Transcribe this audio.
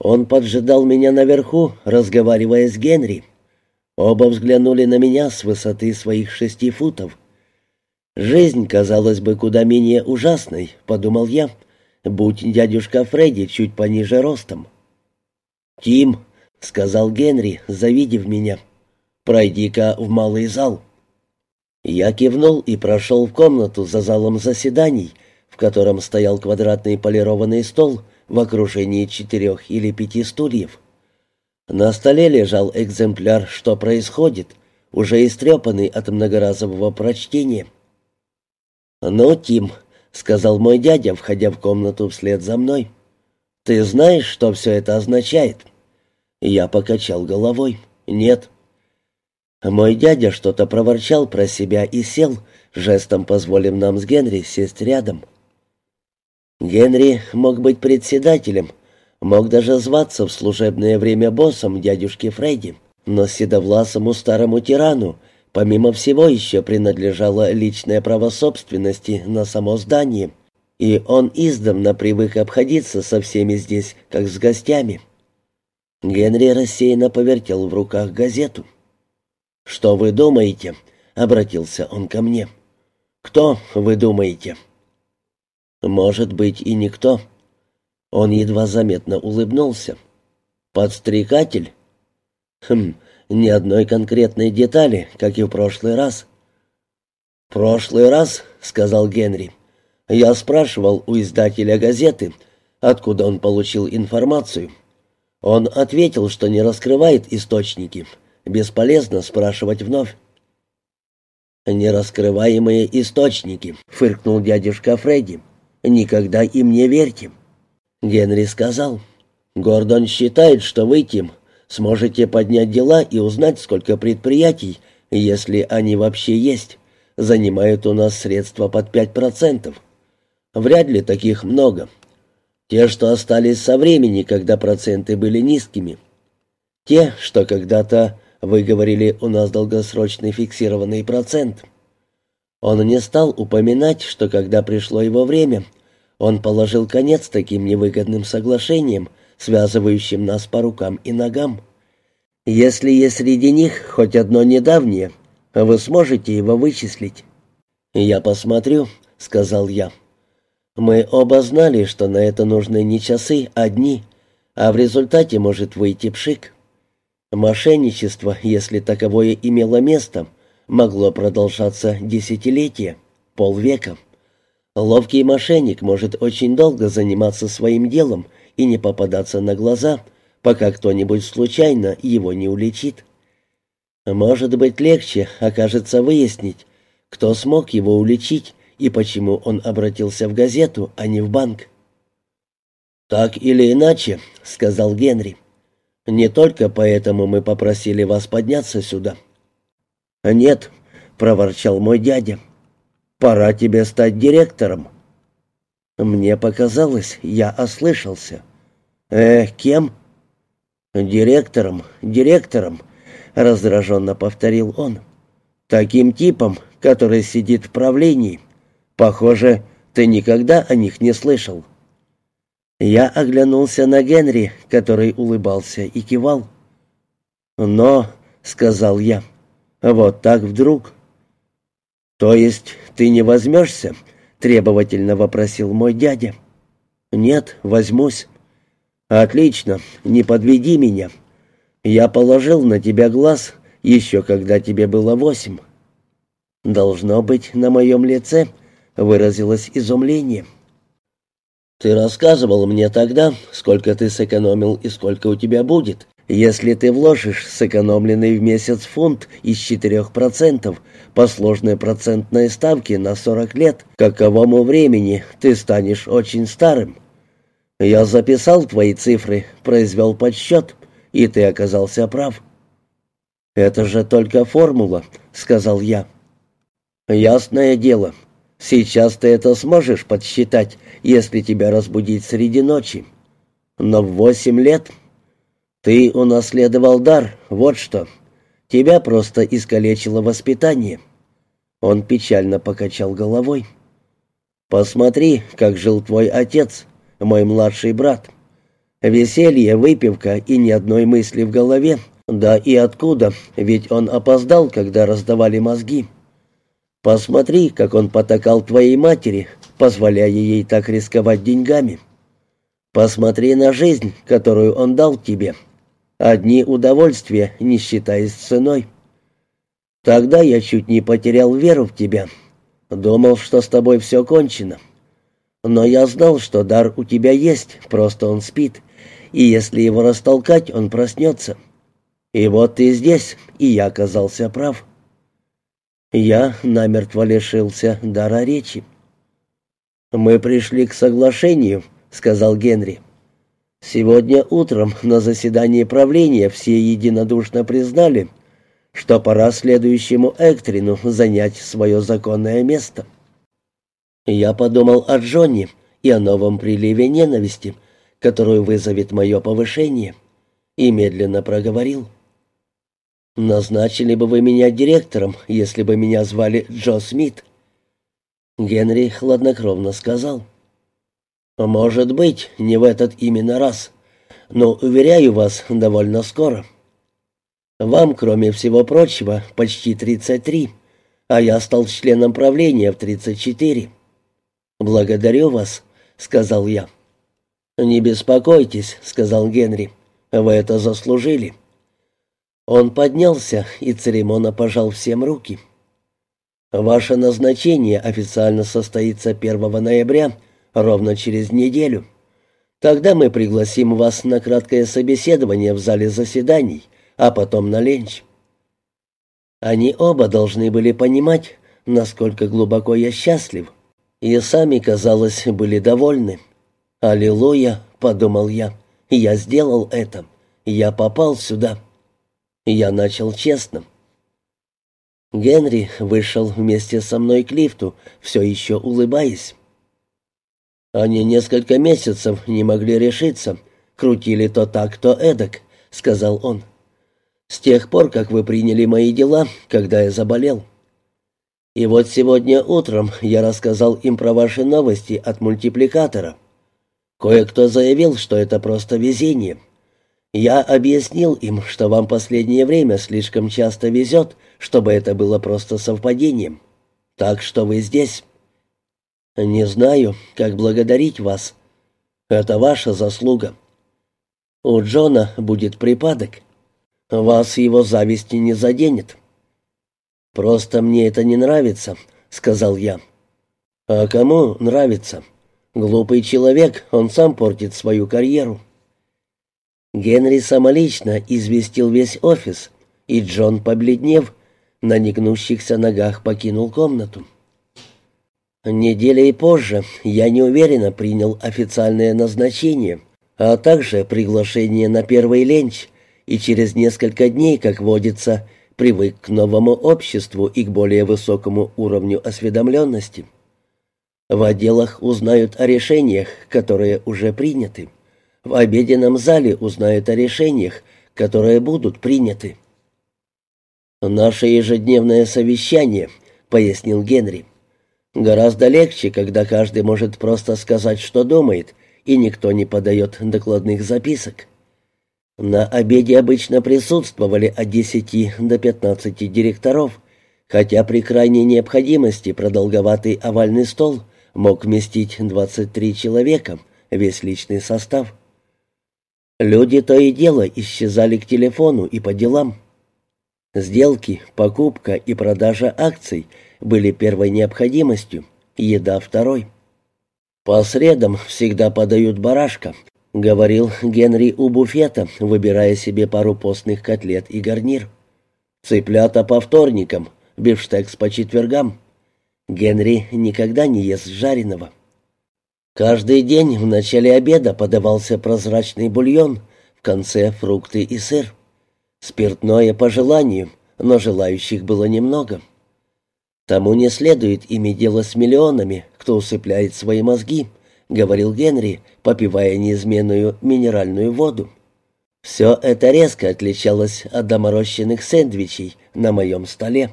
Он поджидал меня наверху, разговаривая с Генри. Оба взглянули на меня с высоты своих шести футов. «Жизнь, казалось бы, куда менее ужасной», — подумал я, — «будь дядюшка Фредди чуть пониже ростом». «Тим», — сказал Генри, завидев меня, — «пройди-ка в малый зал». Я кивнул и прошел в комнату за залом заседаний, в котором стоял квадратный полированный стол в окружении четырех или пяти стульев. На столе лежал экземпляр «Что происходит?», уже истрепанный от многоразового прочтения. «Ну, Тим», — сказал мой дядя, входя в комнату вслед за мной, — «ты знаешь, что все это означает?» Я покачал головой. «Нет». Мой дядя что-то проворчал про себя и сел, жестом позволив нам с Генри сесть рядом. Генри мог быть председателем, мог даже зваться в служебное время боссом дядюшки Фредди, но седовласому старому тирану, помимо всего, еще принадлежало личное право собственности на само здание, и он издавна привык обходиться со всеми здесь, как с гостями. Генри рассеянно повертел в руках газету. «Что вы думаете?» — обратился он ко мне. «Кто вы думаете?» «Может быть, и никто». Он едва заметно улыбнулся. «Подстрекатель?» «Хм, ни одной конкретной детали, как и в прошлый раз». «Прошлый раз», — сказал Генри, — «я спрашивал у издателя газеты, откуда он получил информацию. Он ответил, что не раскрывает источники, Бесполезно спрашивать вновь. «Нераскрываемые источники», — фыркнул дядюшка Фредди. «Никогда им не верьте». Генри сказал. «Гордон считает, что вы, Тим, сможете поднять дела и узнать, сколько предприятий, если они вообще есть, занимают у нас средства под пять процентов. Вряд ли таких много. Те, что остались со времени, когда проценты были низкими. Те, что когда-то вы говорили, у нас долгосрочный фиксированный процент. Он не стал упоминать, что когда пришло его время, он положил конец таким невыгодным соглашениям, связывающим нас по рукам и ногам. Если есть среди них хоть одно недавнее, вы сможете его вычислить. «Я посмотрю», — сказал я. «Мы оба знали, что на это нужны не часы, а дни, а в результате может выйти пшик». Мошенничество, если таковое имело место, могло продолжаться десятилетия, полвека. Ловкий мошенник может очень долго заниматься своим делом и не попадаться на глаза, пока кто-нибудь случайно его не уличит. Может быть, легче окажется выяснить, кто смог его уличить и почему он обратился в газету, а не в банк. «Так или иначе», — сказал Генри, — не только поэтому мы попросили вас подняться сюда». «Нет», — проворчал мой дядя, — «пора тебе стать директором». Мне показалось, я ослышался. «Э, кем?» «Директором, директором», — раздраженно повторил он. «Таким типом, который сидит в правлении. Похоже, ты никогда о них не слышал». Я оглянулся на Генри, который улыбался и кивал. «Но», — сказал я, — «вот так вдруг». «То есть ты не возьмешься?» — требовательно вопросил мой дядя. «Нет, возьмусь». «Отлично, не подведи меня. Я положил на тебя глаз, еще когда тебе было восемь». «Должно быть, на моем лице», — выразилось изумление. «Ты рассказывал мне тогда, сколько ты сэкономил и сколько у тебя будет, если ты вложишь сэкономленный в месяц фунт из четырех процентов по сложной процентной ставке на сорок лет, к каковому времени ты станешь очень старым. Я записал твои цифры, произвел подсчет, и ты оказался прав». «Это же только формула», — сказал я. «Ясное дело, Сейчас ты это сможешь подсчитать, если тебя разбудить среди ночи. Но в восемь лет ты унаследовал дар, вот что. Тебя просто искалечило воспитание». Он печально покачал головой. «Посмотри, как жил твой отец, мой младший брат. Веселье, выпивка и ни одной мысли в голове. Да и откуда, ведь он опоздал, когда раздавали мозги. Посмотри, как он потакал твоей матери, позволяя ей так рисковать деньгами. Посмотри на жизнь, которую он дал тебе. Одни удовольствия, не считаясь ценой. Тогда я чуть не потерял веру в тебя. Думал, что с тобой все кончено. Но я знал, что дар у тебя есть, просто он спит, и если его растолкать, он проснется. И вот ты здесь, и я оказался прав. Я намертво лишился дара речи. «Мы пришли к соглашению», — сказал Генри. «Сегодня утром на заседании правления все единодушно признали, что пора следующему Эктрину занять свое законное место». Я подумал о Джонни и о новом приливе ненависти, которую вызовет мое повышение, и медленно проговорил. «Назначили бы вы меня директором, если бы меня звали Джо Смит». Генри хладнокровно сказал. «Может быть, не в этот именно раз, но, уверяю вас, довольно скоро. Вам, кроме всего прочего, почти 33, а я стал членом правления в 34. Благодарю вас», — сказал я. «Не беспокойтесь», — сказал Генри, — «вы это заслужили». Он поднялся и церемонно пожал всем руки. «Ваше назначение официально состоится 1 ноября, ровно через неделю. Тогда мы пригласим вас на краткое собеседование в зале заседаний, а потом на ленч». Они оба должны были понимать, насколько глубоко я счастлив, и сами, казалось, были довольны. «Аллилуйя!» — подумал я. «Я сделал это. Я попал сюда». Я начал честно. Генри вышел вместе со мной к лифту, все еще улыбаясь. «Они несколько месяцев не могли решиться, крутили то так, то эдак», — сказал он. «С тех пор, как вы приняли мои дела, когда я заболел. И вот сегодня утром я рассказал им про ваши новости от мультипликатора. Кое-кто заявил, что это просто везение. Я объяснил им, что вам последнее время слишком часто везет, чтобы это было просто совпадением. Так что вы здесь. Не знаю, как благодарить вас. Это ваша заслуга. У Джона будет припадок. Вас его зависти не заденет. Просто мне это не нравится, сказал я. А кому нравится? Глупый человек, он сам портит свою карьеру. Генри самолично известил весь офис, и Джон, побледнев, на негнущихся ногах покинул комнату. Неделей позже я неуверенно принял официальное назначение, а также приглашение на первый ленч, и через несколько дней, как водится, привык к новому обществу и к более высокому уровню осведомленности. В отделах узнают о решениях, которые уже приняты. В обеденном зале узнают о решениях, которые будут приняты. «Наше ежедневное совещание», — пояснил Генри. «Гораздо легче, когда каждый может просто сказать, что думает, и никто не подает докладных записок. На обеде обычно присутствовали от 10 до 15 директоров, хотя при крайней необходимости продолговатый овальный стол мог вместить 23 человека, весь личный состав. Люди то и дело исчезали к телефону и по делам. Сделки, покупка и продажа акций были первой необходимостью, еда второй. По средам всегда подают барашка, говорил Генри у буфета, выбирая себе пару постных котлет и гарнир. Цыплята по вторникам, бифштекс по четвергам. Генри никогда не ест жареного. Каждый день в начале обеда подавался прозрачный бульон, в конце фрукты и сыр. Спиртное по желанию, но желающих было немного. Тому не следует иметь дело с миллионами, кто усыпляет свои мозги, говорил Генри, попивая неизменную минеральную воду. Все это резко отличалось от доморощенных сэндвичей на моем столе.